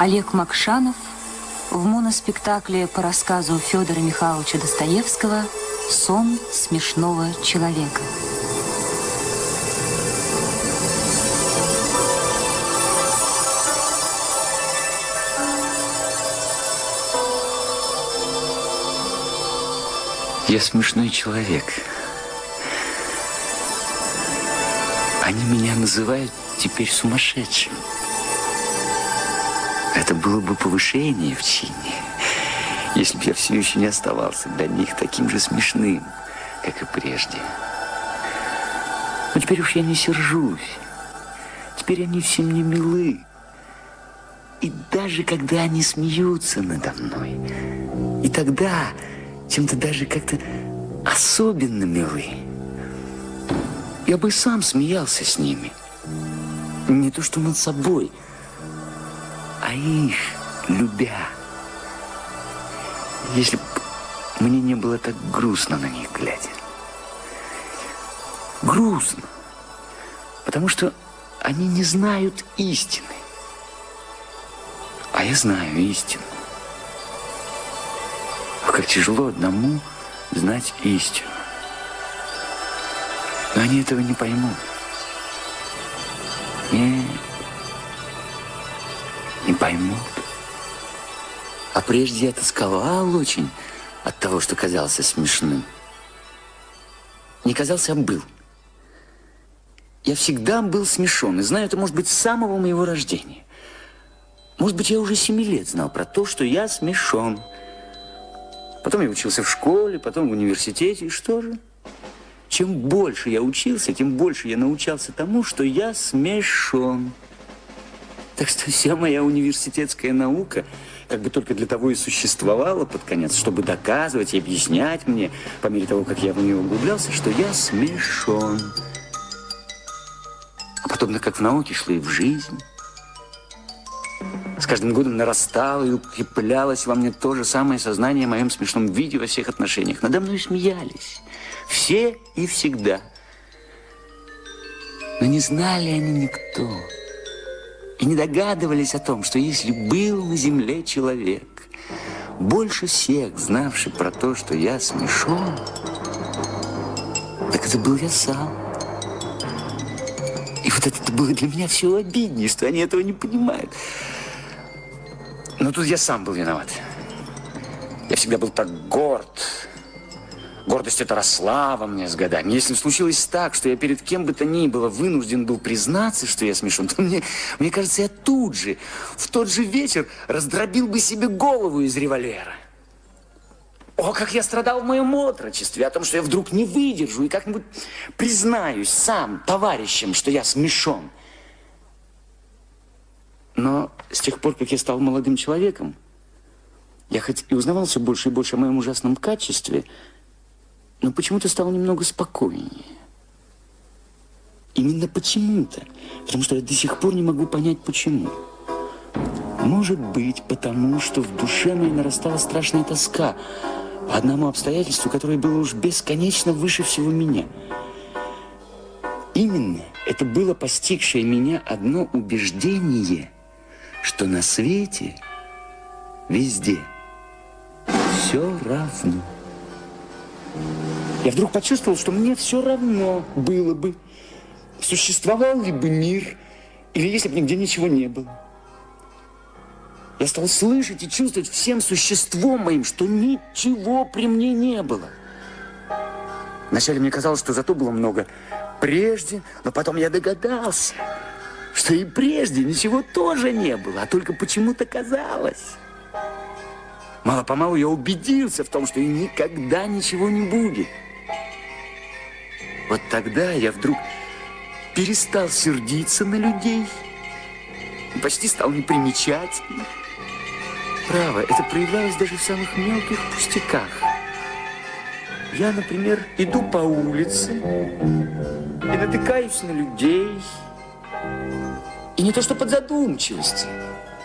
Олег Макшанов в моноспектакле по рассказу Федора Михайловича Достоевского «Сон смешного человека». Я смешной человек. Они меня называют теперь сумасшедшим. Это было бы повышение в чине, если бы я все еще не оставался для них таким же смешным, как и прежде. Но теперь уж я не сержусь. Теперь они все мне милы. И даже когда они смеются надо мной, и тогда чем-то даже как-то особенно милы. Я бы сам смеялся с ними. Не то что над собой, а их любя. Если бы мне не было так грустно на них глядя. Грустно, потому что они не знают истины. А я знаю истину. Как тяжело одному знать истину. Но они этого не поймут. Не, не поймут. А прежде я тосковал очень от того, что казался смешным. Не казался, а был. Я всегда был смешон, и знаю это, может быть, с самого моего рождения. Может быть, я уже семи лет знал про то, что я смешон. Потом я учился в школе, потом в университете. И что же? Чем больше я учился, тем больше я научался тому, что я смешон. Так что вся моя университетская наука как бы только для того и существовала под конец, чтобы доказывать и объяснять мне, по мере того, как я в нее углублялся, что я смешон. А подобно как в науке шло и в жизнь. С каждым годом нарастало и укреплялось во мне то же самое сознание о моем смешном виде во всех отношениях. Надо мной смеялись. Все и всегда. Но не знали они никто. И не догадывались о том, что если был на земле человек, больше всех знавший про то, что я смешон, так это был я сам. И вот это было для меня все обиднее, что они этого не понимают. Но тут я сам был виноват. Я всегда был так горд. Гордость эта росла во мне с годами. Если случилось так, что я перед кем бы то ни было вынужден был признаться, что я смешон, то мне, мне кажется, я тут же, в тот же вечер раздробил бы себе голову из револьвера. О, как я страдал в моем отрочестве, о том, что я вдруг не выдержу и как-нибудь признаюсь сам товарищам, что я смешон. Но с тех пор, как я стал молодым человеком, я хоть и узнавал все больше и больше о моем ужасном качестве, но почему-то стал немного спокойнее. Именно почему-то. Потому что я до сих пор не могу понять, почему. Может быть, потому что в душе моей нарастала страшная тоска по одному обстоятельству, которое было уж бесконечно выше всего меня. Именно это было постигшее меня одно убеждение – что на свете везде все равно. Я вдруг почувствовал, что мне все равно было бы, существовал ли бы мир, или если бы нигде ничего не было. Я стал слышать и чувствовать всем существом моим, что ничего при мне не было. Вначале мне казалось, что зато было много прежде, но потом я догадался – что и прежде ничего тоже не было, а только почему-то казалось. Мало-помалу я убедился в том, что и никогда ничего не будет. Вот тогда я вдруг перестал сердиться на людей, почти стал непримечательным. Право, это проявлялось даже в самых мелких пустяках. Я, например, иду по улице и натыкаюсь на людей, и не то что под задумчивости.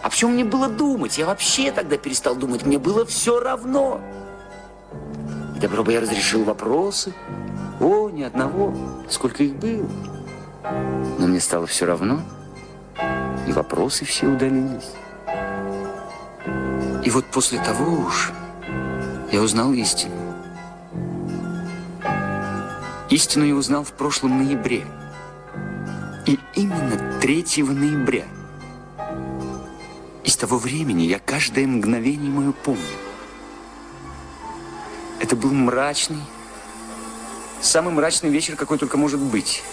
А почему мне было думать? Я вообще тогда перестал думать. Мне было все равно. И добро бы я разрешил вопросы. О, ни одного. Сколько их было. Но мне стало все равно. И вопросы все удалились. И вот после того уж я узнал истину. Истину я узнал в прошлом ноябре. И именно 3 ноября. И с того времени я каждое мгновение мое помню. Это был мрачный, самый мрачный вечер, какой только может быть.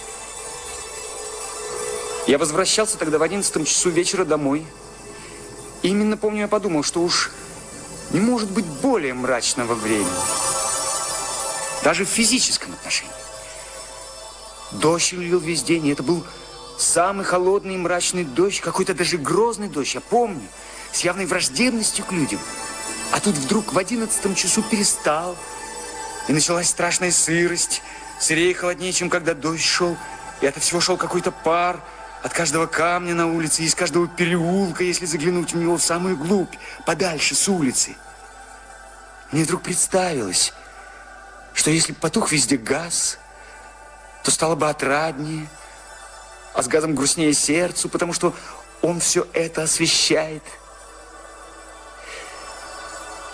Я возвращался тогда в 11 часу вечера домой. И именно помню, я подумал, что уж не может быть более мрачного времени. Даже в физическом отношении. Дождь лил весь день, и это был самый холодный и мрачный дождь, какой-то даже грозный дождь, я помню, с явной враждебностью к людям. А тут вдруг в одиннадцатом часу перестал, и началась страшная сырость, сырее и холоднее, чем когда дождь шел, и от всего шел какой-то пар, от каждого камня на улице, из каждого переулка, если заглянуть в него в самую глубь, подальше с улицы. Мне вдруг представилось, что если потух везде газ, то стало бы отраднее, а с газом грустнее сердцу, потому что он все это освещает.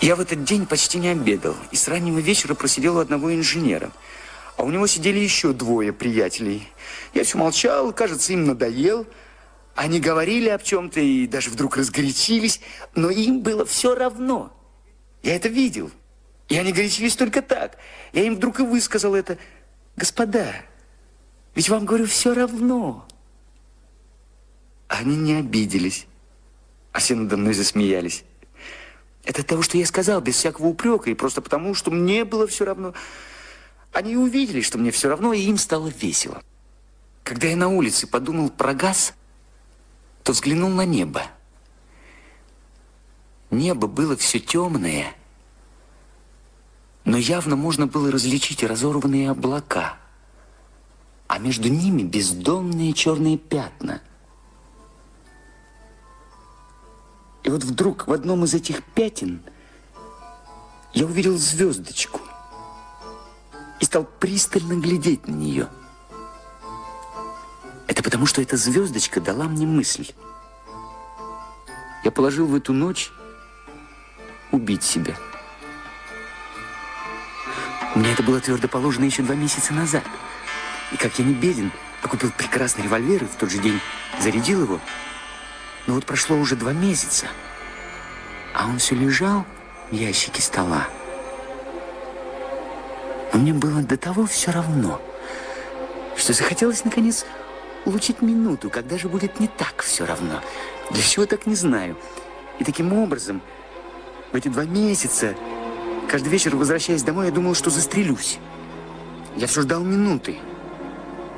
Я в этот день почти не обедал и с раннего вечера просидел у одного инженера. А у него сидели еще двое приятелей. Я все молчал, кажется, им надоел. Они говорили об чем-то и даже вдруг разгорячились, но им было все равно. Я это видел. И они горячились только так. Я им вдруг и высказал это. Господа, ведь вам, говорю, все равно. Они не обиделись, а все надо мной засмеялись. Это от того, что я сказал, без всякого упрека, и просто потому, что мне было все равно. Они увидели, что мне все равно, и им стало весело. Когда я на улице подумал про газ, то взглянул на небо. Небо было все темное, но явно можно было различить разорванные облака, а между ними бездонные черные пятна. И вот вдруг в одном из этих пятен я увидел звездочку и стал пристально глядеть на нее. Это потому, что эта звездочка дала мне мысль. Я положил в эту ночь убить себя. Мне это было твердо положено еще два месяца назад. И как я не беден, а купил прекрасный револьвер и в тот же день зарядил его, но вот прошло уже два месяца, а он все лежал в ящике стола. Но мне было до того все равно, что захотелось, наконец, улучшить минуту, когда же будет не так все равно. Для чего так не знаю. И таким образом, в эти два месяца Каждый вечер, возвращаясь домой, я думал, что застрелюсь. Я все ждал минуты.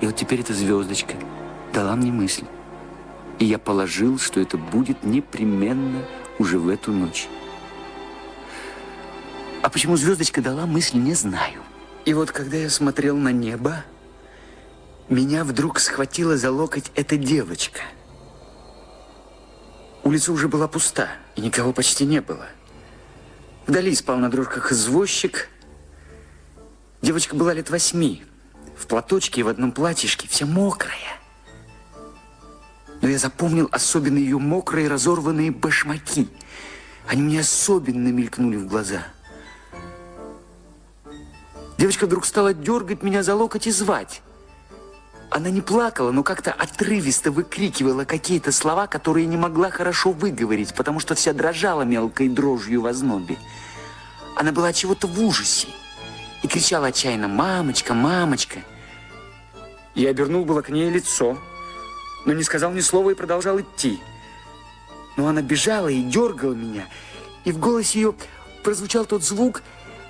И вот теперь эта звездочка дала мне мысль. И я положил, что это будет непременно уже в эту ночь. А почему звездочка дала мысль, не знаю. И вот когда я смотрел на небо, меня вдруг схватила за локоть эта девочка. Улица уже была пуста, и никого почти не было. Вдали спал на дрожках извозчик. Девочка была лет восьми, в платочке и в одном платьишке, вся мокрая. Но я запомнил особенно ее мокрые разорванные башмаки. Они мне особенно мелькнули в глаза. Девочка вдруг стала дергать меня за локоть и звать. Она не плакала, но как-то отрывисто выкрикивала какие-то слова, которые не могла хорошо выговорить, потому что вся дрожала мелкой дрожью в ознобе. Она была чего-то в ужасе и кричала отчаянно «Мамочка, мамочка!». Я обернул было к ней лицо, но не сказал ни слова и продолжал идти. Но она бежала и дергала меня, и в голосе ее прозвучал тот звук,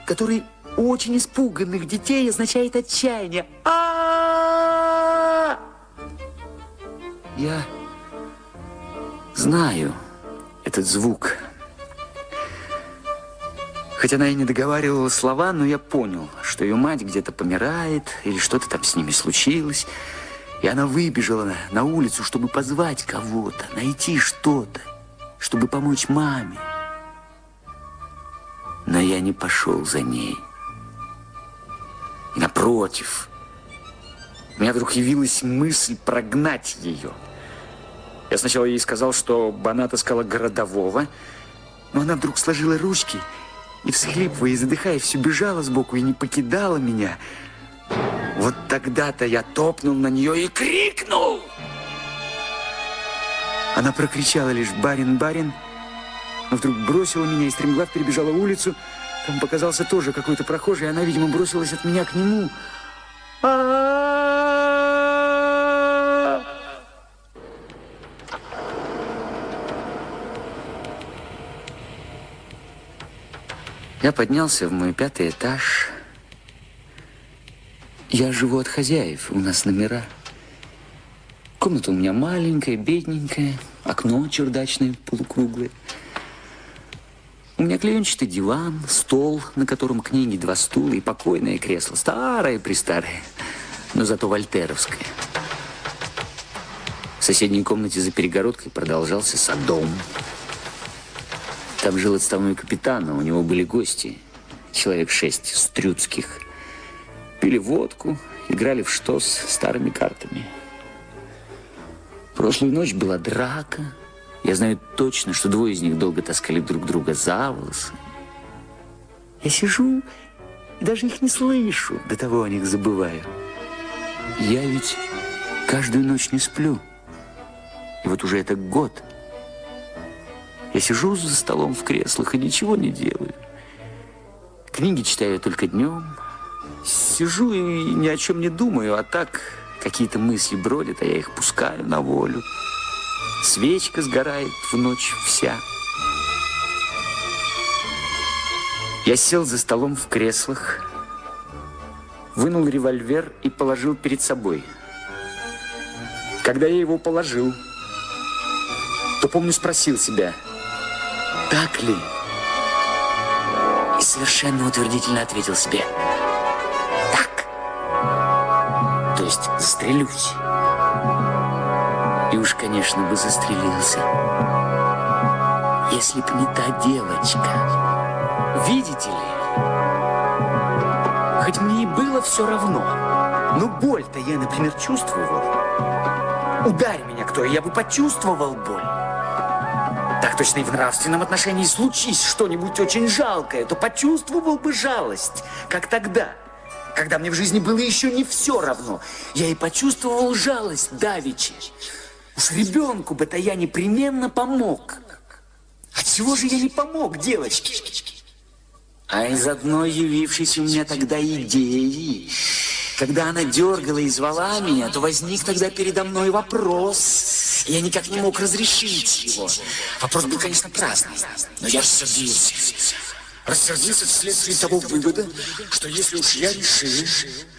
который у очень испуганных детей означает отчаяние. а Я знаю этот звук. Хотя она и не договаривала слова, но я понял, что ее мать где-то помирает, или что-то там с ними случилось. И она выбежала на, улицу, чтобы позвать кого-то, найти что-то, чтобы помочь маме. Но я не пошел за ней. Напротив, у меня вдруг явилась мысль прогнать ее. Я сначала ей сказал, что она отыскала городового, Но она вдруг сложила ручки и, всхлипывая и задыхаясь, все бежала сбоку и не покидала меня. Вот тогда-то я топнул на нее и крикнул. Она прокричала лишь «Барин, барин!», но вдруг бросила меня и стремглав перебежала улицу. Там показался тоже какой-то прохожий, и она, видимо, бросилась от меня к нему. Я поднялся в мой пятый этаж. Я живу от хозяев, у нас номера. Комната у меня маленькая, бедненькая, окно чердачное, полукруглое. У меня клеенчатый диван, стол, на котором книги, два стула и покойное кресло. Старое-престарое, но зато вольтеровское. В соседней комнате за перегородкой продолжался садом. Там жил отставной капитан, а у него были гости. Человек шесть, стрюцких. Пили водку, играли в штос старыми картами. Прошлую ночь была драка. Я знаю точно, что двое из них долго таскали друг друга за волосы. Я сижу и даже их не слышу, до того о них забываю. Я ведь каждую ночь не сплю. И вот уже это год – я сижу за столом в креслах и ничего не делаю. Книги читаю только днем. Сижу и ни о чем не думаю, а так какие-то мысли бродят, а я их пускаю на волю. Свечка сгорает в ночь вся. Я сел за столом в креслах, вынул револьвер и положил перед собой. Когда я его положил, то, помню, спросил себя – так ли? И совершенно утвердительно ответил себе. Есть застрелюсь. И уж, конечно, бы застрелился. Если б не та девочка. Видите ли? Хоть мне и было все равно, но боль-то я, например, чувствовал. Ударь меня кто, я бы почувствовал боль. Так точно и в нравственном отношении случись что-нибудь очень жалкое, то почувствовал бы жалость, как тогда, когда мне в жизни было еще не все равно. Я и почувствовал жалость давичи. Уж ребенку бы-то я непременно помог. А чего же я не помог девочке? А из одной явившейся у меня тогда идеи, когда она дергала и звала меня, то возник тогда передо мной вопрос – я никак не мог разрешить его. Вопрос был, конечно, праздный, но я рассердился. Рассердился вследствие того вывода, что если уж я решил,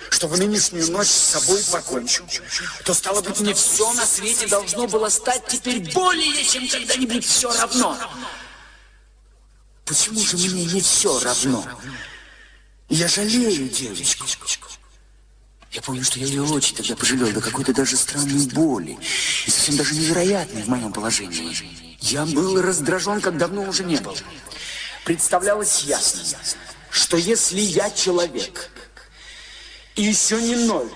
что в нынешнюю ночь с собой покончу, то, стало быть, мне все на свете должно было стать теперь более, чем когда-нибудь все равно. Почему же мне не все равно? Я жалею девочку. Я помню, что я ее очень тогда пожалел до какой-то даже странной боли. И совсем даже невероятной в моем положении. Я был раздражен, как давно уже не был. Представлялось ясно, что если я человек, и еще не ноль,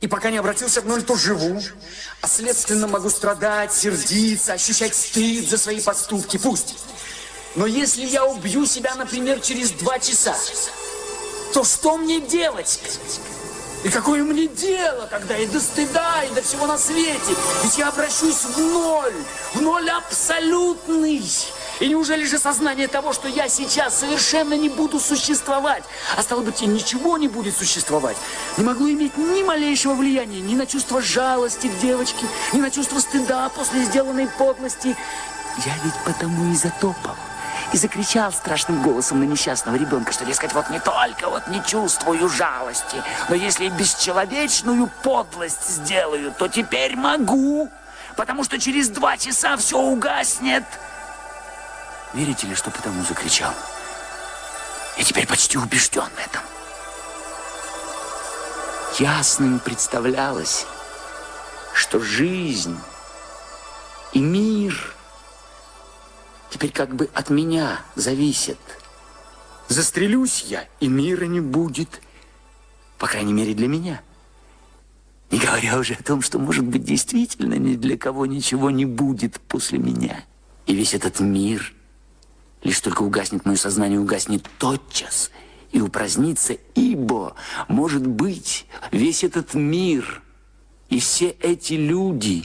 и пока не обратился в ноль, то живу, а следственно могу страдать, сердиться, ощущать стыд за свои поступки, пусть. Но если я убью себя, например, через два часа, то что мне делать? И какое мне дело когда и до стыда, и до всего на свете? Ведь я обращусь в ноль, в ноль абсолютный. И неужели же сознание того, что я сейчас совершенно не буду существовать, а стало быть, и ничего не будет существовать, не могло иметь ни малейшего влияния ни на чувство жалости к девочке, ни на чувство стыда после сделанной подлости. Я ведь потому и затопал и закричал страшным голосом на несчастного ребенка, что, дескать, вот не только вот не чувствую жалости, но если и бесчеловечную подлость сделаю, то теперь могу, потому что через два часа все угаснет. Верите ли, что потому закричал? Я теперь почти убежден в этом. Ясным представлялось, что жизнь и мир – теперь как бы от меня зависит. Застрелюсь я, и мира не будет. По крайней мере, для меня. Не говоря уже о том, что, может быть, действительно ни для кого ничего не будет после меня. И весь этот мир Лишь только угаснет мое сознание, угаснет тотчас и упразднится, ибо, может быть, весь этот мир и все эти люди,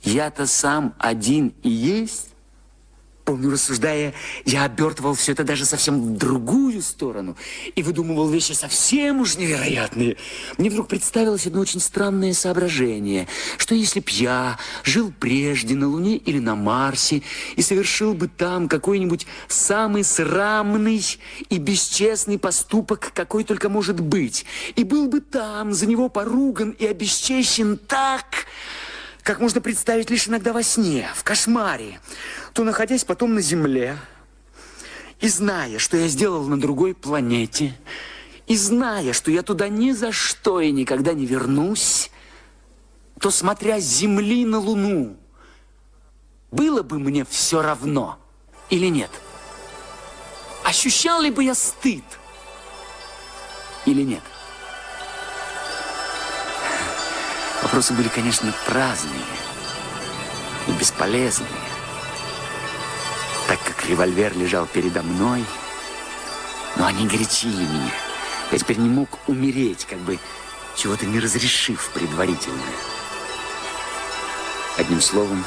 я-то сам один и есть, Помню, рассуждая, я обертывал все это даже совсем в другую сторону и выдумывал вещи совсем уж невероятные. Мне вдруг представилось одно очень странное соображение, что если б я жил прежде на Луне или на Марсе и совершил бы там какой-нибудь самый срамный и бесчестный поступок, какой только может быть, и был бы там за него поруган и обесчещен так как можно представить лишь иногда во сне, в кошмаре, то, находясь потом на Земле, и зная, что я сделал на другой планете, и зная, что я туда ни за что и никогда не вернусь, то, смотря с Земли на Луну, было бы мне все равно или нет? Ощущал ли бы я стыд или нет? Вопросы были, конечно, праздные и бесполезные, так как револьвер лежал передо мной, но они горячили меня. Я теперь не мог умереть, как бы чего-то не разрешив предварительно. Одним словом,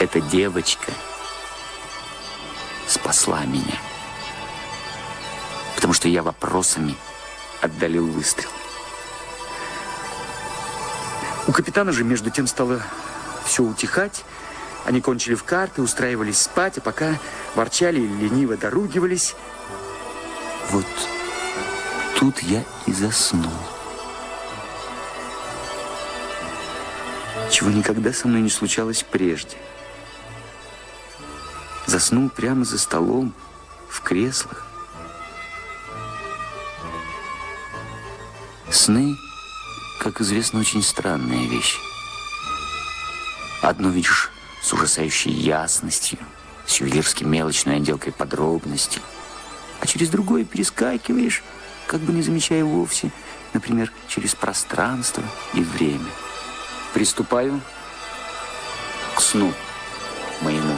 эта девочка спасла меня, потому что я вопросами отдалил выстрел. У капитана же между тем стало все утихать. Они кончили в карты, устраивались спать, а пока ворчали и лениво доругивались. Вот тут я и заснул. Чего никогда со мной не случалось прежде. Заснул прямо за столом, в креслах. Сны как известно, очень странная вещь. Одно видишь с ужасающей ясностью, с ювелирски мелочной отделкой подробностей, а через другое перескакиваешь, как бы не замечая вовсе, например, через пространство и время. Приступаю к сну моему.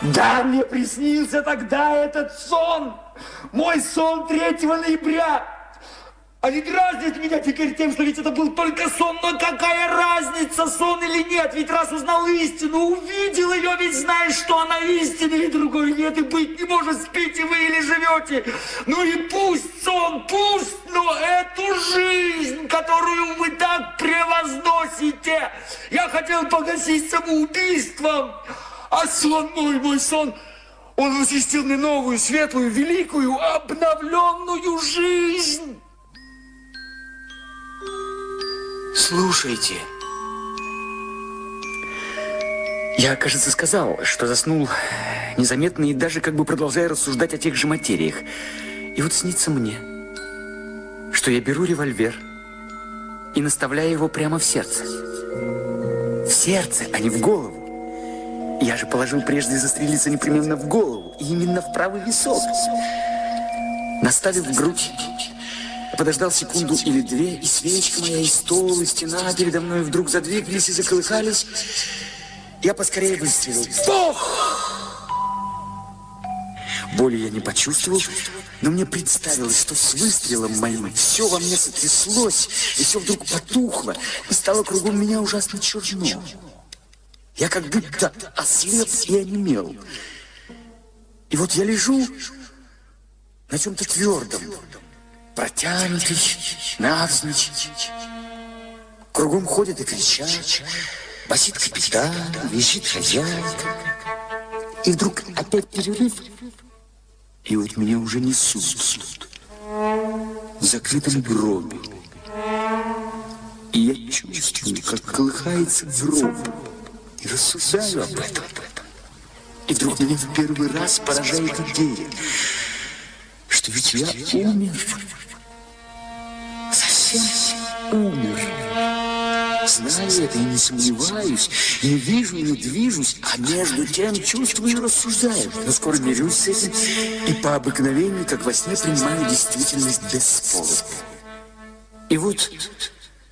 Да, мне приснился тогда этот сон, мой сон 3 ноября. Они дразнят меня теперь тем, что ведь это был только сон. Но какая разница, сон или нет? Ведь раз узнал истину, увидел ее, ведь знаешь, что она истина, и другой нет, и быть не может, спите вы или живете. Ну и пусть сон, пусть, но эту жизнь, которую вы так превозносите, я хотел погасить самоубийством. А сон мой, мой сон, он возвестил мне новую, светлую, великую, обновленную жизнь. Слушайте. Я, кажется, сказал, что заснул незаметно и даже как бы продолжая рассуждать о тех же материях. И вот снится мне, что я беру револьвер и наставляю его прямо в сердце. В сердце, а не в голову. Я же положил прежде застрелиться непременно в голову, и именно в правый висок. Наставив грудь, подождал секунду или две, и свечка моя, и стол, и стена передо мной вдруг задвигались и заколыхались. Я поскорее выстрелил. Бог! Боли я не почувствовал, но мне представилось, что с выстрелом моим все во мне сотряслось, и все вдруг потухло, и стало кругом меня ужасно черно. Я как будто ослеп и онемел. И вот я лежу на чем-то твердом, протянутый, навзничь. Кругом ходят и кричат, басит капитан, визжит хозяйка. И вдруг опять перерыв, и вот меня уже несут в закрытом гробе. И я чувствую, как колыхается гроб, и рассуждаю об этом. И вдруг меня в первый раз поражает идея, что ведь я умер совсем умер. Знаю это и не сомневаюсь, не вижу не движусь, а между тем чувствую и рассуждаю. Но скоро мирюсь с этим и по обыкновению, как во сне, принимаю действительность без спора. И вот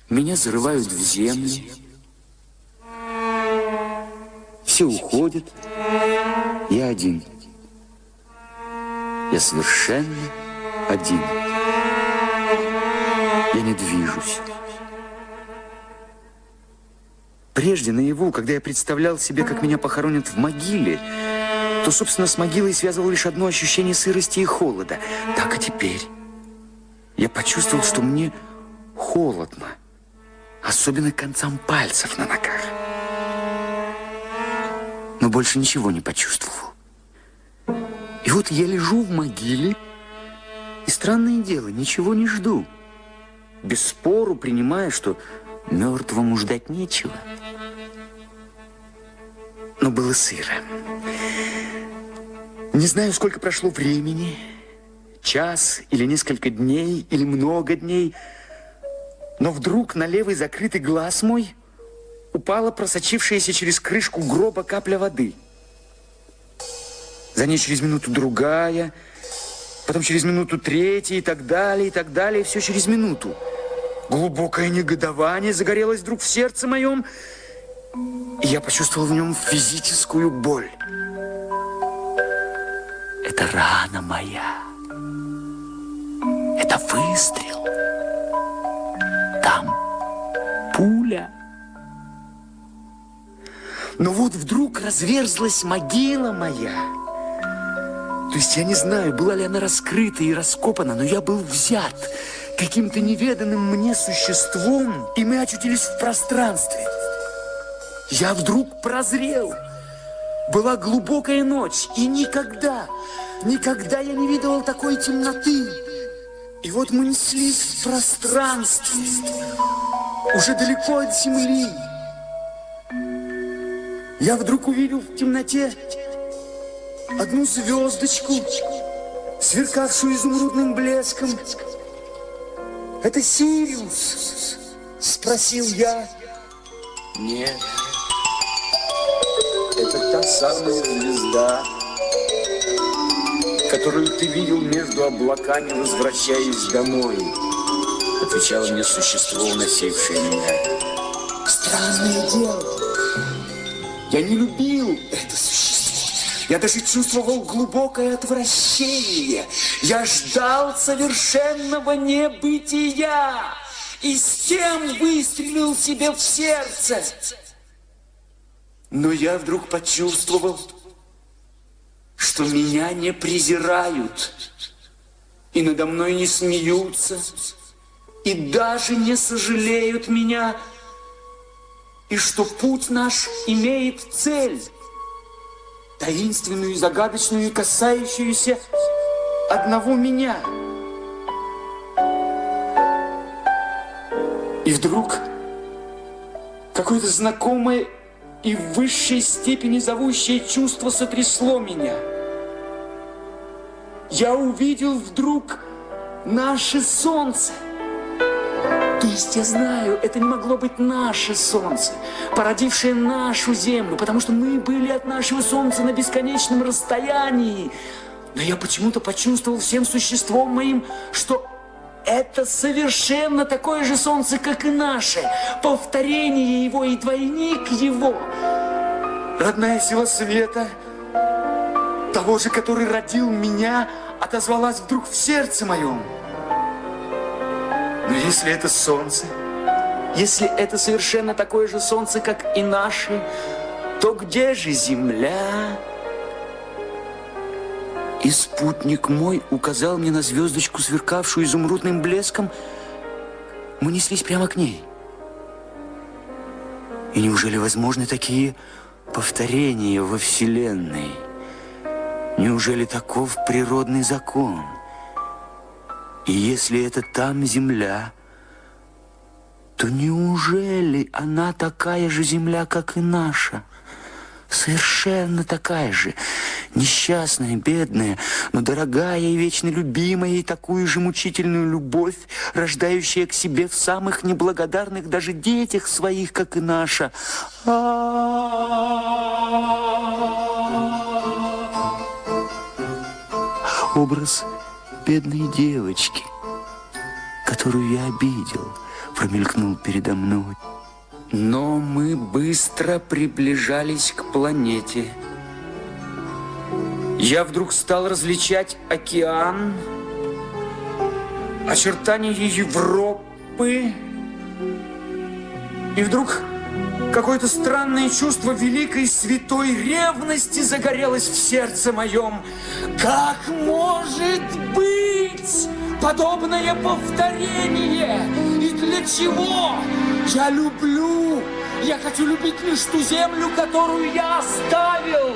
меня зарывают в землю, все уходят, Я один. Я совершенно один. Я не движусь. Прежде наяву, когда я представлял себе, как меня похоронят в могиле, то, собственно, с могилой связывал лишь одно ощущение сырости и холода. Так и теперь. Я почувствовал, что мне холодно, особенно концам пальцев на ногах. Но больше ничего не почувствовал. И вот я лежу в могиле, и странное дело, ничего не жду. Без спору принимая, что мертвому ждать нечего. Но было сыро. Не знаю, сколько прошло времени, час или несколько дней, или много дней, но вдруг на левый закрытый глаз мой упала просочившаяся через крышку гроба капля воды. За ней через минуту другая, потом через минуту третья и так далее, и так далее, все через минуту. Глубокое негодование загорелось вдруг в сердце моем, и я почувствовал в нем физическую боль. Это рана моя. Это выстрел. Там пуля. Но вот вдруг разверзлась могила моя. То есть я не знаю, была ли она раскрыта и раскопана, но я был взят каким-то неведанным мне существом, и мы очутились в пространстве. Я вдруг прозрел. Была глубокая ночь, и никогда, никогда я не видывал такой темноты. И вот мы неслись в пространстве, уже далеко от земли. Я вдруг увидел в темноте одну звездочку, сверкавшую изумрудным блеском. Это Сириус? Спросил я. Нет, это та самая звезда, которую ты видел между облаками, возвращаясь домой. Отвечало мне существо, уносившее меня. Странное дело. Я не любил это существо. Я даже чувствовал глубокое отвращение. Я ждал совершенного небытия. И с тем выстрелил себе в сердце. Но я вдруг почувствовал, что меня не презирают, и надо мной не смеются, и даже не сожалеют меня, и что путь наш имеет цель, таинственную и загадочную, касающуюся одного меня. И вдруг какое-то знакомое и в высшей степени зовущее чувство сотрясло меня. Я увидел вдруг наше солнце. Есть я знаю, это не могло быть наше солнце, породившее нашу землю, потому что мы были от нашего солнца на бесконечном расстоянии. Но я почему-то почувствовал всем существом моим, что это совершенно такое же солнце, как и наше. Повторение его и двойник его. Родная сила света, того же, который родил меня, отозвалась вдруг в сердце моем. Но если это солнце, если это совершенно такое же солнце, как и наше, то где же земля? И спутник мой указал мне на звездочку, сверкавшую изумрудным блеском. Мы неслись прямо к ней. И неужели возможны такие повторения во Вселенной? Неужели таков природный закон? И если это там земля, то неужели она такая же земля, как и наша? Совершенно такая же, несчастная, бедная, но дорогая и вечно любимая, и такую же мучительную любовь, рождающая к себе в самых неблагодарных даже детях своих, как и наша. Образ бедной девочки, которую я обидел, промелькнул передо мной. Но мы быстро приближались к планете. я вдруг стал различать океан, очертания Европы, и вдруг какое-то странное чувство великой святой ревности загорелось в сердце моем. Как может быть подобное повторение? И для чего? Я люблю, я хочу любить лишь ту землю, которую я оставил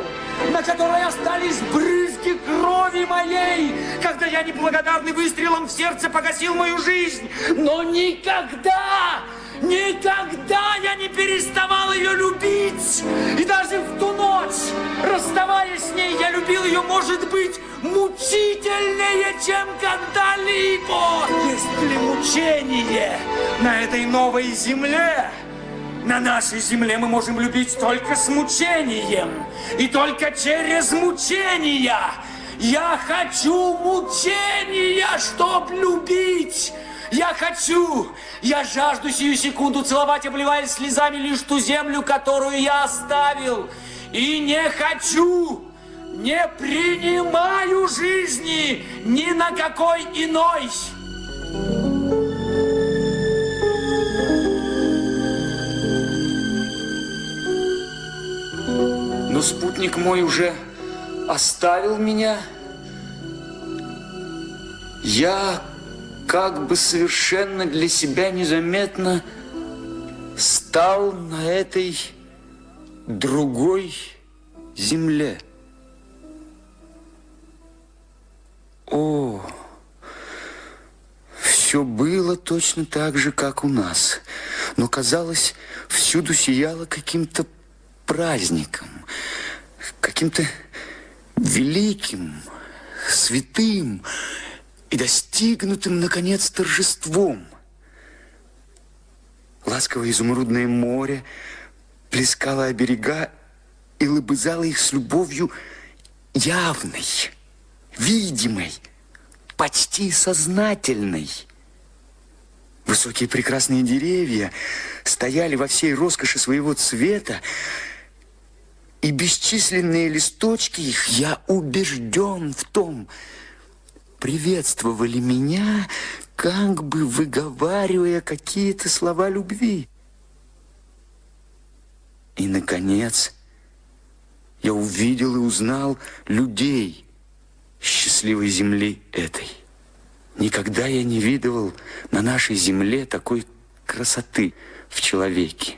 на которой остались брызги крови моей, когда я неблагодарный выстрелом в сердце погасил мою жизнь. Но никогда Никогда я не переставал ее любить. И даже в ту ночь, расставаясь с ней, я любил ее, может быть, мучительнее, чем когда-либо. Есть ли мучение на этой новой земле? На нашей земле мы можем любить только с мучением. И только через мучения. Я хочу мучения, чтоб любить. Я хочу, я жажду сию секунду целовать, обливаясь слезами лишь ту землю, которую я оставил. И не хочу, не принимаю жизни ни на какой иной. Но спутник мой уже оставил меня. Я как бы совершенно для себя незаметно стал на этой другой земле. О, все было точно так же, как у нас, но казалось, всюду сияло каким-то праздником, каким-то великим, святым, и достигнутым, наконец, торжеством. Ласковое изумрудное море плескало о берега и лобызало их с любовью явной, видимой, почти сознательной. Высокие прекрасные деревья стояли во всей роскоши своего цвета, и бесчисленные листочки их, я убежден в том, приветствовали меня, как бы выговаривая какие-то слова любви. И, наконец, я увидел и узнал людей счастливой земли этой. Никогда я не видывал на нашей земле такой красоты в человеке.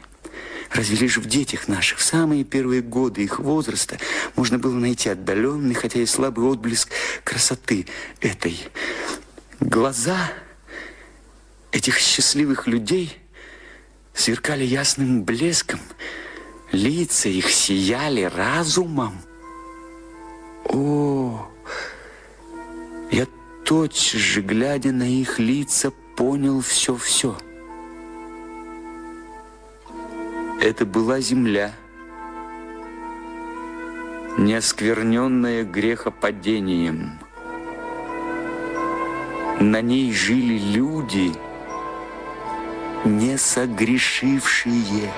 Разве лишь в детях наших, в самые первые годы их возраста, можно было найти отдаленный, хотя и слабый отблеск красоты этой. Глаза этих счастливых людей сверкали ясным блеском, лица их сияли разумом. О, я тотчас же, глядя на их лица, понял все-все. Это была земля, не оскверненная грехопадением. На ней жили люди, не согрешившие.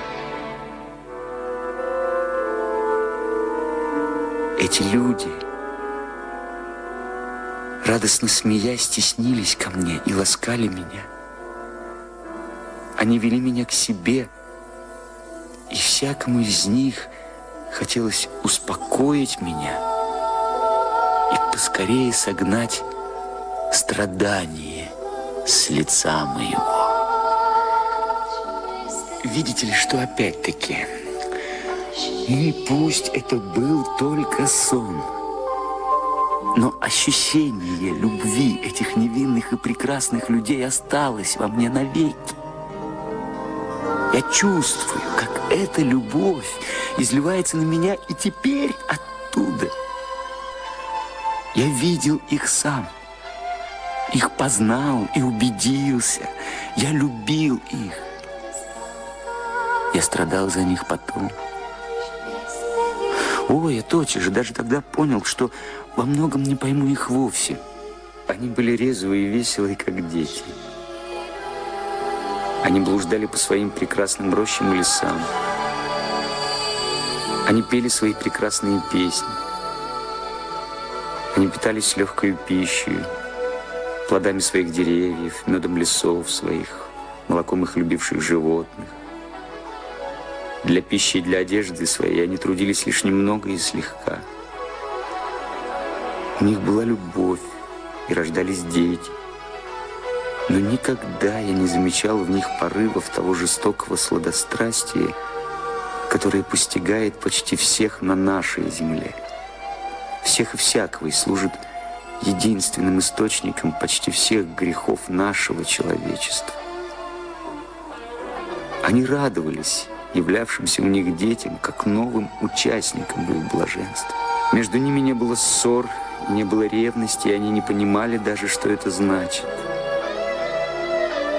Эти люди, радостно смеясь, стеснились ко мне и ласкали меня. Они вели меня к себе – и всякому из них хотелось успокоить меня и поскорее согнать страдание с лица моего. Видите ли, что опять-таки, и пусть это был только сон, но ощущение любви этих невинных и прекрасных людей осталось во мне навеки. Я чувствую, как эта любовь изливается на меня и теперь оттуда. Я видел их сам, их познал и убедился. Я любил их. Я страдал за них потом. О, я тотчас же даже тогда понял, что во многом не пойму их вовсе. Они были резвые и веселые, как дети. Они блуждали по своим прекрасным рощам и лесам. Они пели свои прекрасные песни. Они питались легкой пищей, плодами своих деревьев, медом лесов своих, молоком их любивших животных. Для пищи и для одежды своей они трудились лишь немного и слегка. У них была любовь, и рождались дети. Но никогда я не замечал в них порывов того жестокого сладострастия, которое постигает почти всех на нашей земле. Всех и всякого и служит единственным источником почти всех грехов нашего человечества. Они радовались являвшимся у них детям, как новым участникам их блаженстве. Между ними не было ссор, не было ревности, и они не понимали даже, что это значит.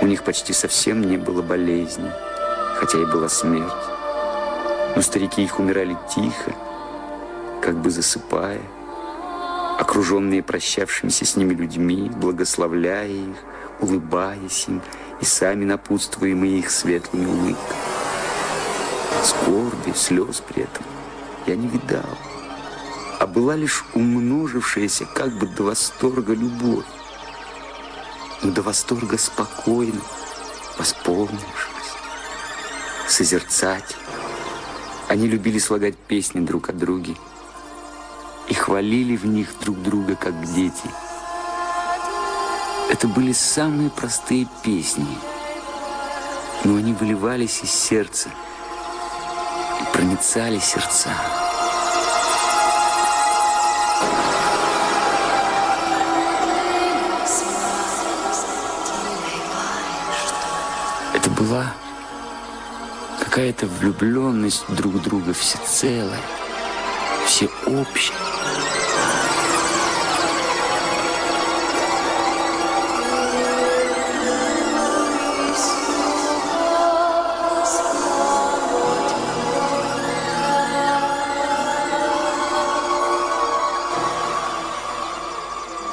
У них почти совсем не было болезней, хотя и была смерть. Но старики их умирали тихо, как бы засыпая, окруженные прощавшимися с ними людьми, благословляя их, улыбаясь им и сами напутствуемые их светлыми улыбками. Скорби, слез при этом я не видал, а была лишь умножившаяся как бы до восторга любовь но до восторга спокойно, восполнившись, созерцать. Они любили слагать песни друг о друге и хвалили в них друг друга, как дети. Это были самые простые песни, но они выливались из сердца и проницали сердца. Была какая-то влюбленность друг в друга всецелая, всеобщая.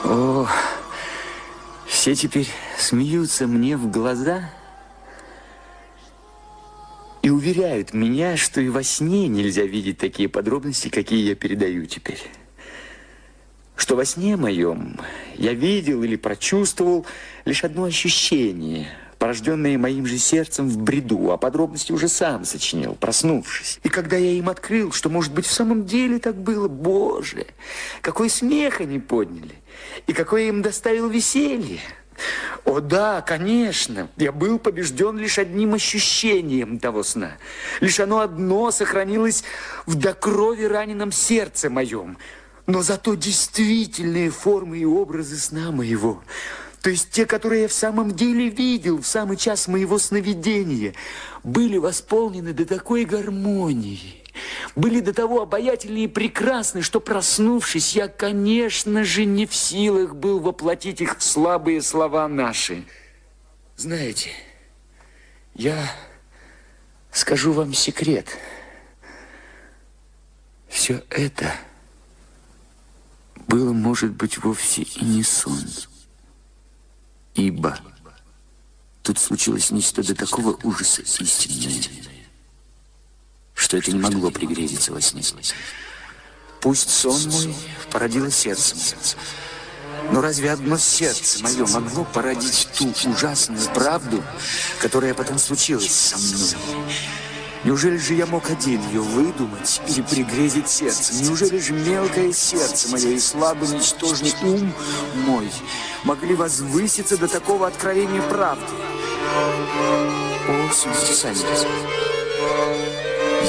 О, все теперь смеются мне в глаза – и уверяют меня, что и во сне нельзя видеть такие подробности, какие я передаю теперь. Что во сне моем я видел или прочувствовал лишь одно ощущение, порожденное моим же сердцем в бреду, а подробности уже сам сочинил, проснувшись. И когда я им открыл, что, может быть, в самом деле так было, Боже, какой смех они подняли, и какое им доставил веселье. О да, конечно, я был побежден лишь одним ощущением того сна. Лишь оно одно сохранилось в до крови раненом сердце моем. Но зато действительные формы и образы сна моего, то есть те, которые я в самом деле видел в самый час моего сновидения, были восполнены до такой гармонии, были до того обаятельны и прекрасны, что, проснувшись, я, конечно же, не в силах был воплотить их в слабые слова наши. Знаете, я скажу вам секрет. Все это было, может быть, вовсе и не сон. Ибо тут случилось нечто до такого ужаса истинное что это не могло пригрезиться во сне. Пусть сон мой породило сердце но разве одно сердце мое могло породить ту ужасную правду, которая потом случилась со мной? Неужели же я мог один ее выдумать или пригрезить сердцем? Неужели же мелкое сердце мое и слабый ничтожный ум мой могли возвыситься до такого откровения правды? О, сами.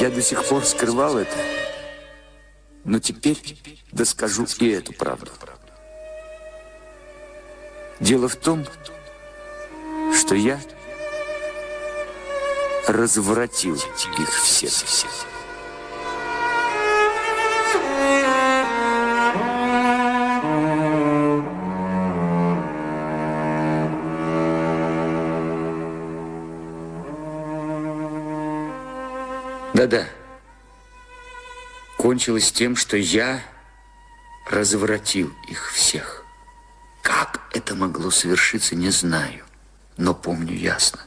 Я до сих пор скрывал это, но теперь доскажу и эту правду. Дело в том, что я развратил их всех. Да-да. Кончилось тем, что я разворотил их всех. Как это могло совершиться, не знаю, но помню ясно.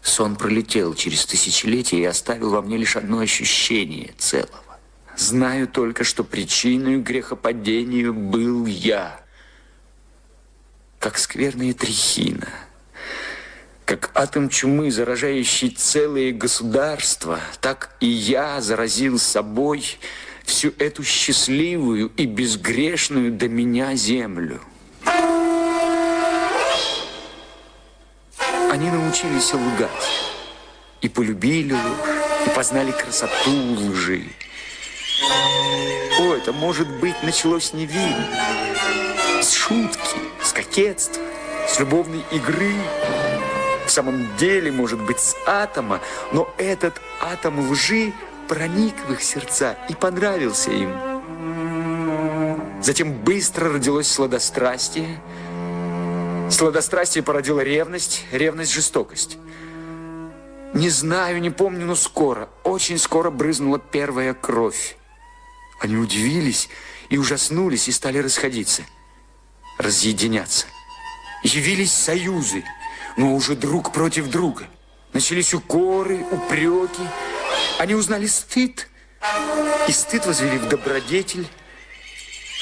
Сон пролетел через тысячелетия и оставил во мне лишь одно ощущение целого, Знаю только, что причиной грехопадению был я. Как скверная трихина, как атом чумы, заражающий целые государства, так и я заразил собой всю эту счастливую и безгрешную до меня землю. Они научились лгать и полюбили ложь, и познали красоту лжи. О, это, может быть, началось невинно, с шутки, с кокетства, с любовной игры. Самом деле, может быть, с атома, но этот атом лжи проник в их сердца и понравился им. Затем быстро родилось сладострастие. Сладострастие породило ревность, ревность – жестокость. Не знаю, не помню, но скоро, очень скоро брызнула первая кровь. Они удивились и ужаснулись и стали расходиться, разъединяться. Явились союзы, но уже друг против друга. Начались укоры, упреки. Они узнали стыд, и стыд возвели в добродетель.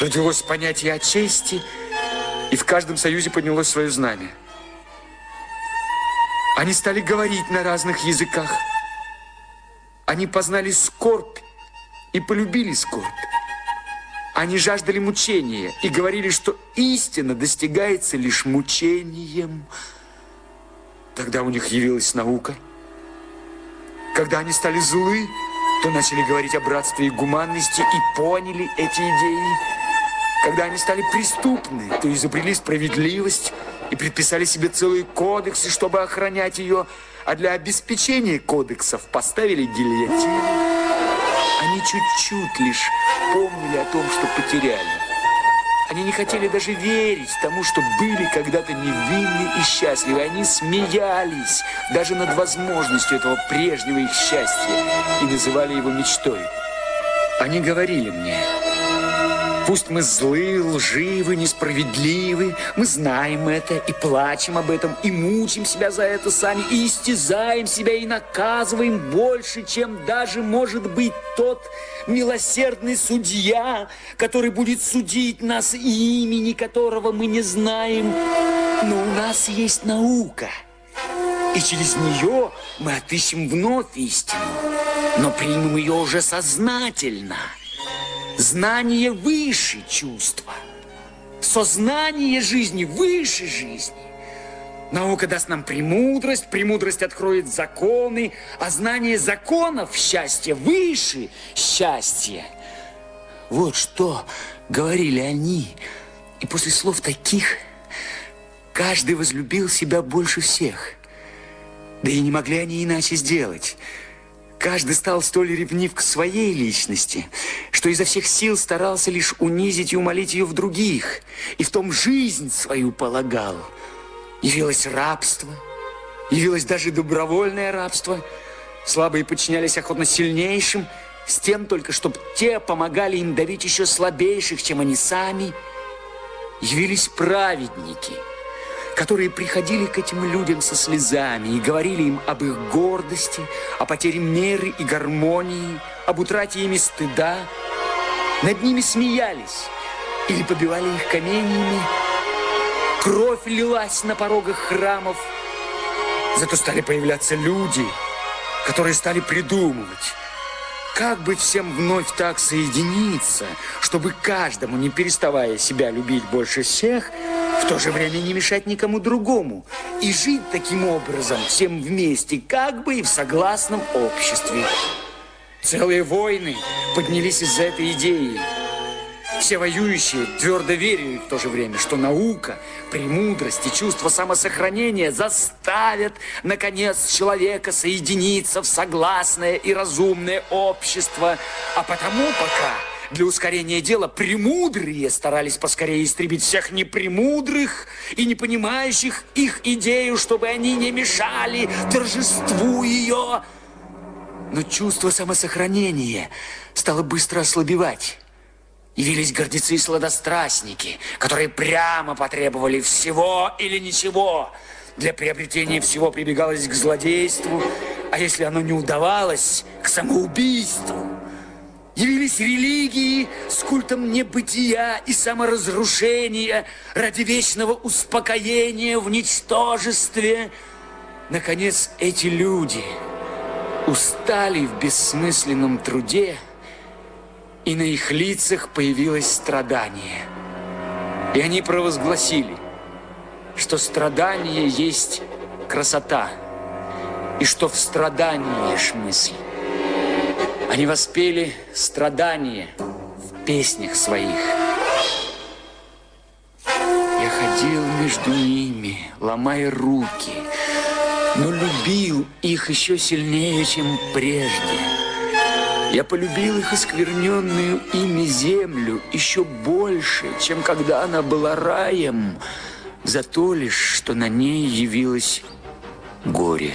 Родилось понятие о чести, и в каждом союзе поднялось свое знамя. Они стали говорить на разных языках. Они познали скорбь и полюбили скорбь. Они жаждали мучения и говорили, что истина достигается лишь мучением. Тогда у них явилась наука. Когда они стали злы, то начали говорить о братстве и гуманности и поняли эти идеи. Когда они стали преступны, то изобрели справедливость – и предписали себе целые кодексы, чтобы охранять ее, а для обеспечения кодексов поставили гильотину. Они чуть-чуть лишь помнили о том, что потеряли. Они не хотели даже верить тому, что были когда-то невинны и счастливы. Они смеялись даже над возможностью этого прежнего их счастья и называли его мечтой. Они говорили мне, Пусть мы злы, лживы, несправедливы, мы знаем это и плачем об этом, и мучим себя за это сами, и истязаем себя, и наказываем больше, чем даже может быть тот милосердный судья, который будет судить нас, и имени которого мы не знаем. Но у нас есть наука, и через нее мы отыщем вновь истину, но примем ее уже сознательно – Знание выше чувства. Сознание жизни выше жизни. Наука даст нам премудрость, премудрость откроет законы, а знание законов счастья выше счастья. Вот что говорили они. И после слов таких каждый возлюбил себя больше всех. Да и не могли они иначе сделать. Каждый стал столь ревнив к своей личности, что изо всех сил старался лишь унизить и умолить ее в других, и в том жизнь свою полагал. Явилось рабство, явилось даже добровольное рабство. Слабые подчинялись охотно сильнейшим, с тем только, чтобы те помогали им давить еще слабейших, чем они сами. Явились праведники – которые приходили к этим людям со слезами и говорили им об их гордости, о потере меры и гармонии, об утрате ими стыда. Над ними смеялись или побивали их каменьями. Кровь лилась на порогах храмов. Зато стали появляться люди, которые стали придумывать, как бы всем вновь так соединиться, чтобы каждому, не переставая себя любить больше всех, в то же время не мешать никому другому и жить таким образом всем вместе, как бы и в согласном обществе. Целые войны поднялись из-за этой идеи. Все воюющие твердо верили в то же время, что наука, премудрость и чувство самосохранения заставят, наконец, человека соединиться в согласное и разумное общество. А потому пока для ускорения дела премудрые старались поскорее истребить всех непремудрых и не понимающих их идею, чтобы они не мешали торжеству ее. Но чувство самосохранения стало быстро ослабевать. Явились гордецы и сладострастники, которые прямо потребовали всего или ничего. Для приобретения всего прибегалось к злодейству, а если оно не удавалось, к самоубийству. Явились религии с культом небытия и саморазрушения ради вечного успокоения в ничтожестве. Наконец, эти люди устали в бессмысленном труде, и на их лицах появилось страдание. И они провозгласили, что страдание есть красота, и что в страдании лишь мысль. Они воспели страдания в песнях своих. Я ходил между ними, ломая руки, но любил их еще сильнее, чем прежде. Я полюбил их оскверненную ими землю еще больше, чем когда она была раем, за то лишь, что на ней явилось горе.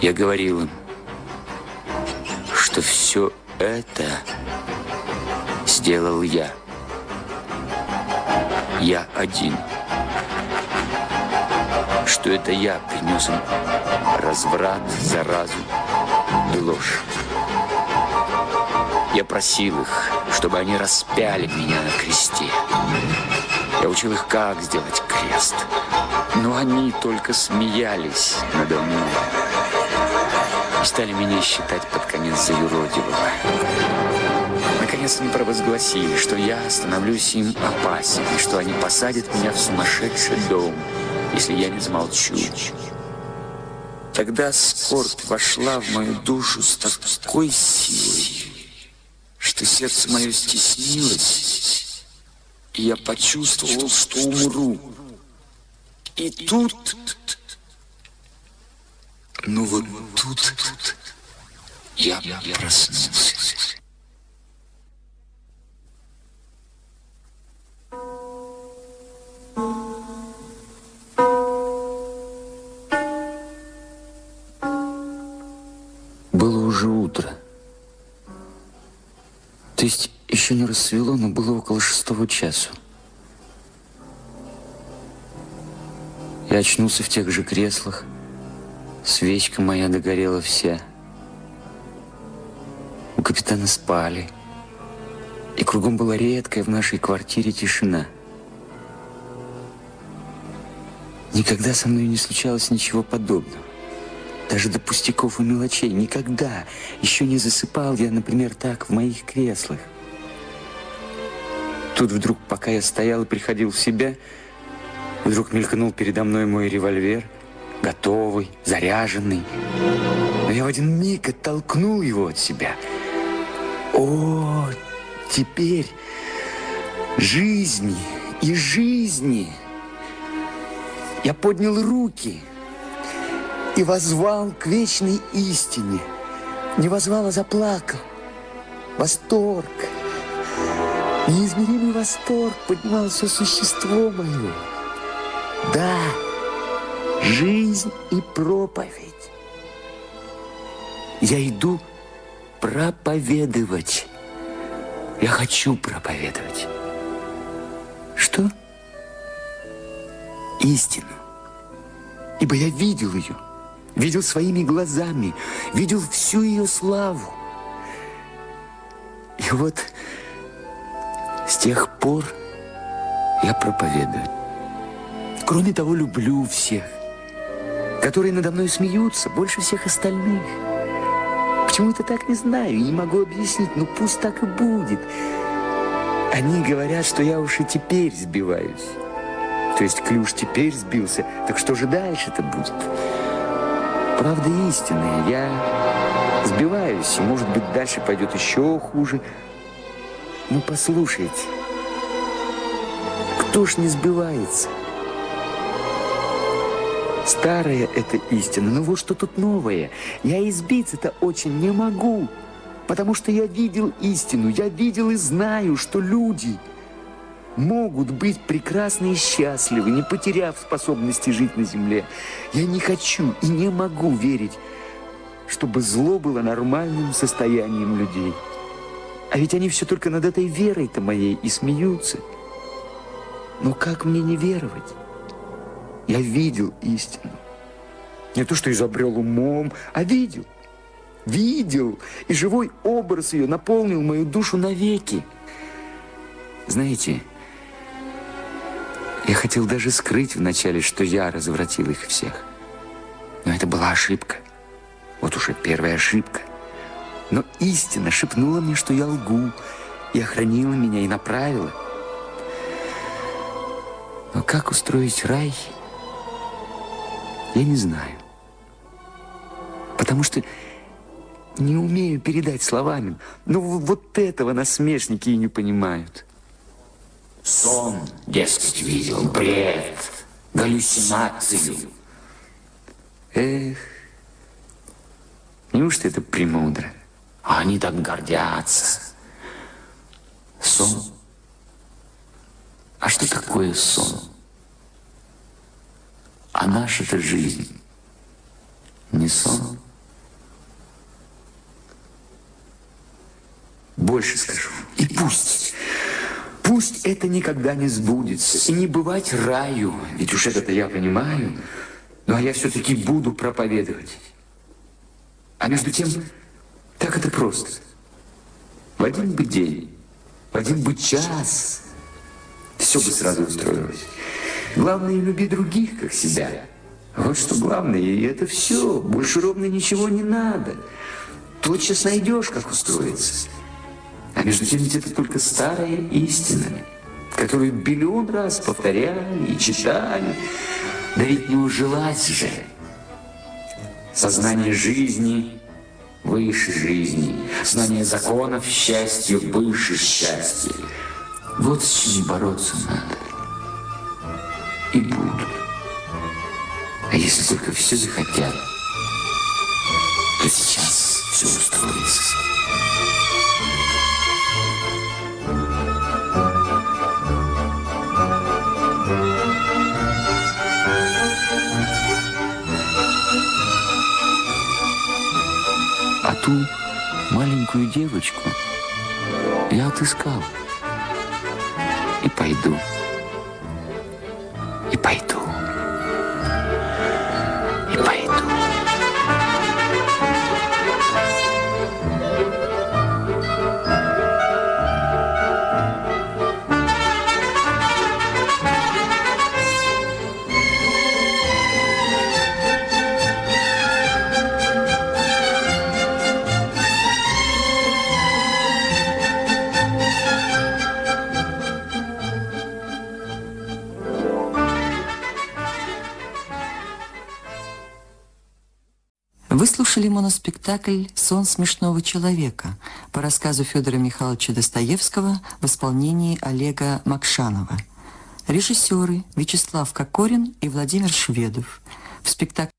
Я говорил им, что все это сделал я. Я один. Что это я принес им разврат, заразу и ложь. Я просил их, чтобы они распяли меня на кресте. Я учил их, как сделать крест. Но они только смеялись надо мной и стали меня считать под конец за юродивого. Наконец они провозгласили, что я становлюсь им опасен, и что они посадят меня в сумасшедший дом, если я не замолчу. Тогда скорбь вошла в мою душу с такой силой, что сердце мое стеснилось, и я почувствовал, что умру. И тут ну вот тут я проснулся. Было уже утро. То есть еще не рассвело, но было около шестого часу. Я очнулся в тех же креслах, Свечка моя догорела вся. У капитана спали. И кругом была редкая в нашей квартире тишина. Никогда со мной не случалось ничего подобного. Даже до пустяков и мелочей. Никогда еще не засыпал я, например, так в моих креслах. Тут вдруг, пока я стоял и приходил в себя, вдруг мелькнул передо мной мой револьвер — готовый, заряженный. Но я в один миг оттолкнул его от себя. О, теперь жизни и жизни. Я поднял руки и возвал к вечной истине. Не возвал, а заплакал. Восторг. Неизмеримый восторг поднимал все существо мое. Да, жизнь и проповедь. Я иду проповедовать. Я хочу проповедовать. Что? Истину. Ибо я видел ее, видел своими глазами, видел всю ее славу. И вот с тех пор я проповедую. Кроме того, люблю всех которые надо мной смеются больше всех остальных. Почему это так, не знаю, не могу объяснить, но пусть так и будет. Они говорят, что я уж и теперь сбиваюсь. То есть клюш теперь сбился, так что же дальше-то будет? Правда истинная, я сбиваюсь, и, может быть, дальше пойдет еще хуже. Ну, послушайте, кто ж не сбивается? Старая это истина, но вот что тут новое. Я избиться-то очень не могу, потому что я видел истину, я видел и знаю, что люди могут быть прекрасны и счастливы, не потеряв способности жить на земле. Я не хочу и не могу верить, чтобы зло было нормальным состоянием людей. А ведь они все только над этой верой-то моей и смеются. Но как мне не веровать? Я видел истину. Не то, что изобрел умом, а видел. видел, и живой образ ее наполнил мою душу навеки. Знаете, я хотел даже скрыть вначале, что я развратил их всех. Но это была ошибка. Вот уже первая ошибка. Но истина шепнула мне, что я лгу, и охранила меня, и направила. Но как устроить рай, я не знаю. Потому что не умею передать словами. Но вот этого насмешники и не понимают. Сон, дескать, видел, бред, галлюцинацию. Эх, неужто это премудро? А они так гордятся. Сон? А что такое сон? А наша-то жизнь не сон? Больше скажу. И пусть, пусть это никогда не сбудется. И не бывать раю, ведь уж это-то я понимаю. Ну, а я все-таки буду проповедовать. А между тем, так это просто. В один бы день, в один бы час все бы сразу устроилось. Главное, люби других, как себя. Вот что главное, и это все. Больше ровно ничего не надо. Тотчас найдешь, как устроиться. А между тем ведь это только старая истина, которую биллион раз повторяли и читали. Да ведь не ужелать же. Сознание жизни выше жизни, знание законов счастья выше счастья. Вот с чем бороться надо. И будут. А если только все захотят, то сейчас все устроится. А ту маленькую девочку я отыскал. И пойду. Моноспектакль «Сон смешного человека» по рассказу Федора Михайловича Достоевского в исполнении Олега Макшанова. Режиссеры Вячеслав Кокорин и Владимир Шведов. В спектакле